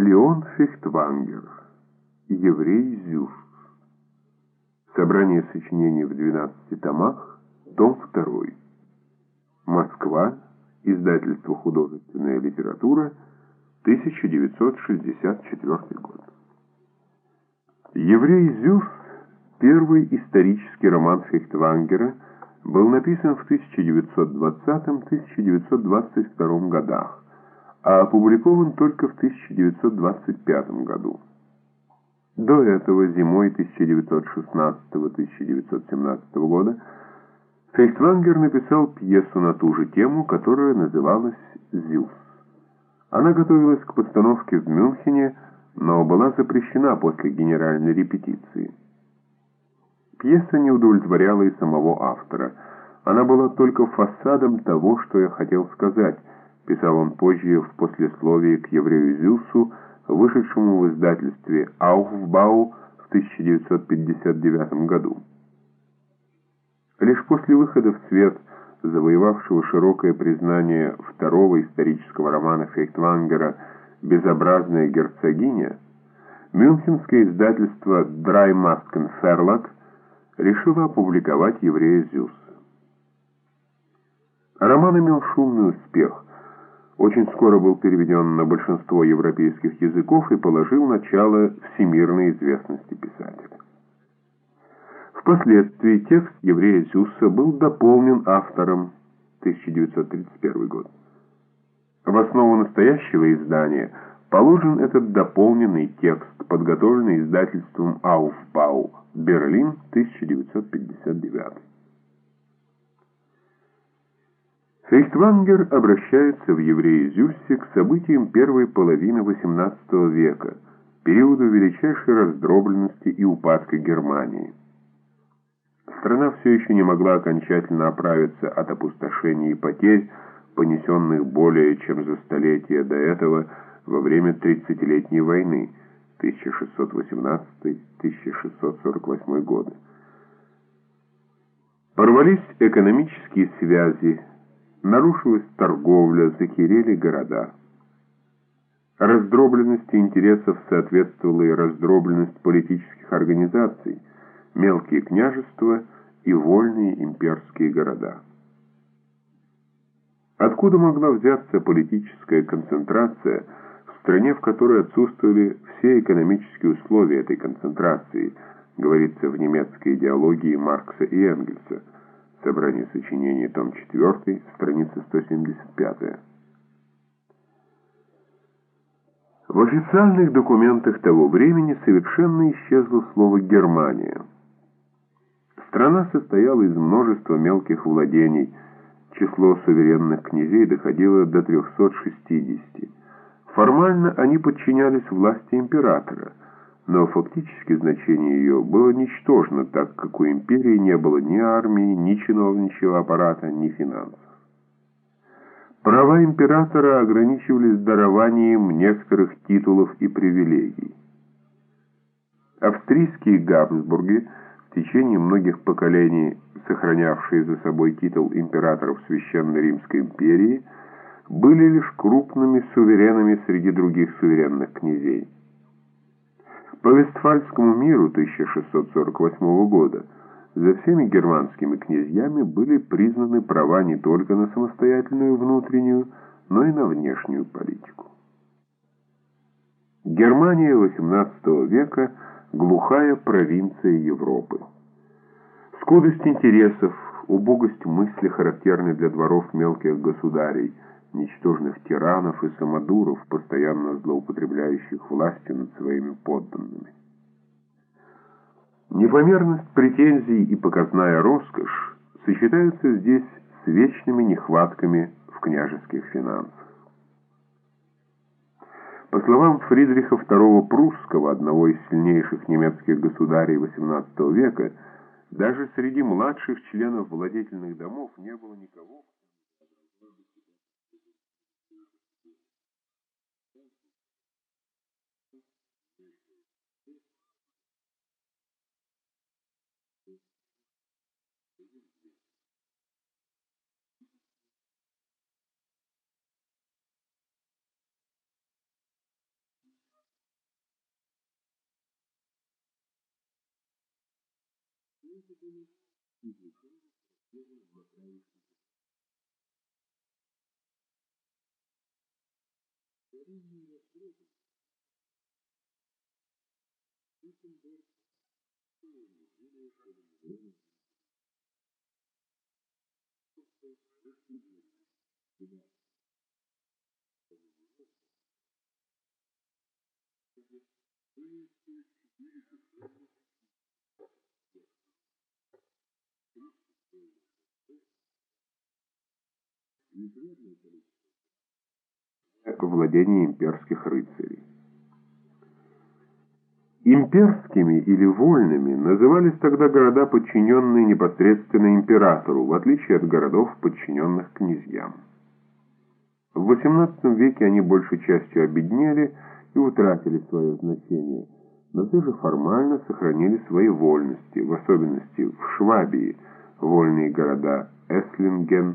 Леон Фехтвангер. Еврей Зюф. Собрание сочинений в 12 томах. Том 2. Москва. Издательство «Художественная литература», 1964 год. «Еврей Зюф» — первый исторический роман Фейхтвангера, был написан в 1920-1922 годах, а опубликован только в 1925 году. До этого, зимой 1916-1917 года, Фейхтвангер написал пьесу на ту же тему, которая называлась «Зюс». Она готовилась к постановке в Мюнхене, но была запрещена после генеральной репетиции. Пьеса не удовлетворяла и самого автора. Она была только фасадом того, что я хотел сказать, писал он позже в послесловии к еврею Зюсу, вышедшему в издательстве «Ауфбау» в 1959 году. Лишь после выхода в свет, завоевавшего широкое признание второго исторического романа Фейхтвангера «Безобразная герцогиня», мюнхенское издательство «Драймаскен Ферлак» решило опубликовать «Еврея Зюса». Роман имел шумный успех, очень скоро был переведен на большинство европейских языков и положил начало всемирной известности писателя. Впоследствии текст еврея Зюса был дополнен автором 1931 год. В основу настоящего издания положен этот дополненный текст, подготовленный издательством Ауфбау, Берлин, 1959. Фейхтвангер обращается в «Евреи Зюссе» к событиям первой половины XVIII века, периоду величайшей раздробленности и упадка Германии. Страна все еще не могла окончательно оправиться от опустошения и потерь, понесенных более чем за столетие до этого во время Тридцатилетней войны 1618-1648 годы. Порвались экономические связи, нарушилась торговля, захерели города. Раздробленности интересов соответствовала и раздробленность политических организаций – мелкие княжества и вольные имперские города. Откуда могла взяться политическая концентрация в стране, в которой отсутствовали все экономические условия этой концентрации, говорится в немецкой идеологии Маркса и Энгельса, собрание сочинений, том 4, страница 175. В официальных документах того времени совершенно исчезло слово «Германия». Страна состояла из множества мелких владений, число суверенных князей доходило до 360. Формально они подчинялись власти императора, но фактически значение ее было ничтожно, так как у империи не было ни армии, ни чиновничьего аппарата, ни финансов. Права императора ограничивались дарованием некоторых титулов и привилегий. Австрийские Габсбурги – в течение многих поколений сохранявшие за собой титул императоров Священной Римской империи, были лишь крупными суверенами среди других суверенных князей. По Вестфальскому миру 1648 года за всеми германскими князьями были признаны права не только на самостоятельную внутреннюю, но и на внешнюю политику. Германия XVIII века – глухая провинция Европы. Скудость интересов, убогость мысли характерны для дворов мелких государей, ничтожных тиранов и самодуров, постоянно злоупотребляющих властью над своими подданными. Непомерность претензий и показная роскошь сочетаются здесь с вечными нехватками в княжеских финансах. По словам Фридриха II Прусского, одного из сильнейших немецких государей XVIII века, даже среди младших членов владетельных домов не было никого, выводами и лишением престижа возглавивших Старинные расстрелы Гутенберг Соединение Шевенберга Просто расстегнул себя Вы все четыре же владение имперских рыцарей. Имперскими или вольными назывались тогда города, подчиненные непосредственно императору, в отличие от городов, подчиненных князьям. В XVIII веке они большей частью обеднели и утратили свое значение, но все же формально сохранили свои вольности, в особенности в Швабии, вольные города Эслинген,